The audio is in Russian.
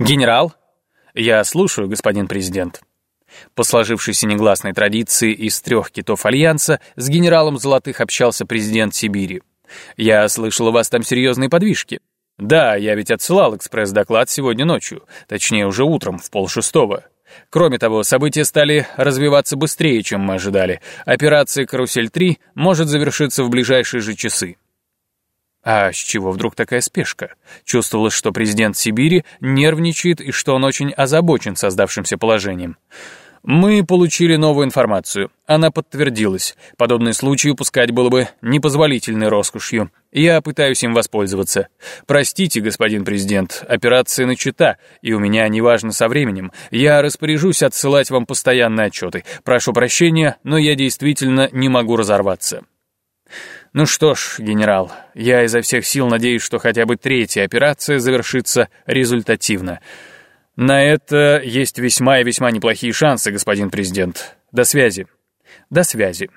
Генерал? Я слушаю, господин президент. По сложившейся негласной традиции из трех китов Альянса с генералом Золотых общался президент Сибири. Я слышал, у вас там серьезные подвижки. Да, я ведь отсылал экспресс-доклад сегодня ночью, точнее уже утром, в полшестого. Кроме того, события стали развиваться быстрее, чем мы ожидали. Операция «Карусель-3» может завершиться в ближайшие же часы. А с чего вдруг такая спешка? Чувствовалось, что президент Сибири нервничает и что он очень озабочен создавшимся положением. Мы получили новую информацию. Она подтвердилась. Подобный случай упускать было бы непозволительной роскошью. Я пытаюсь им воспользоваться. Простите, господин президент, операция начата, и у меня неважно со временем. Я распоряжусь отсылать вам постоянные отчеты. Прошу прощения, но я действительно не могу разорваться. Ну что ж, генерал, я изо всех сил надеюсь, что хотя бы третья операция завершится результативно. На это есть весьма и весьма неплохие шансы, господин президент. До связи. До связи.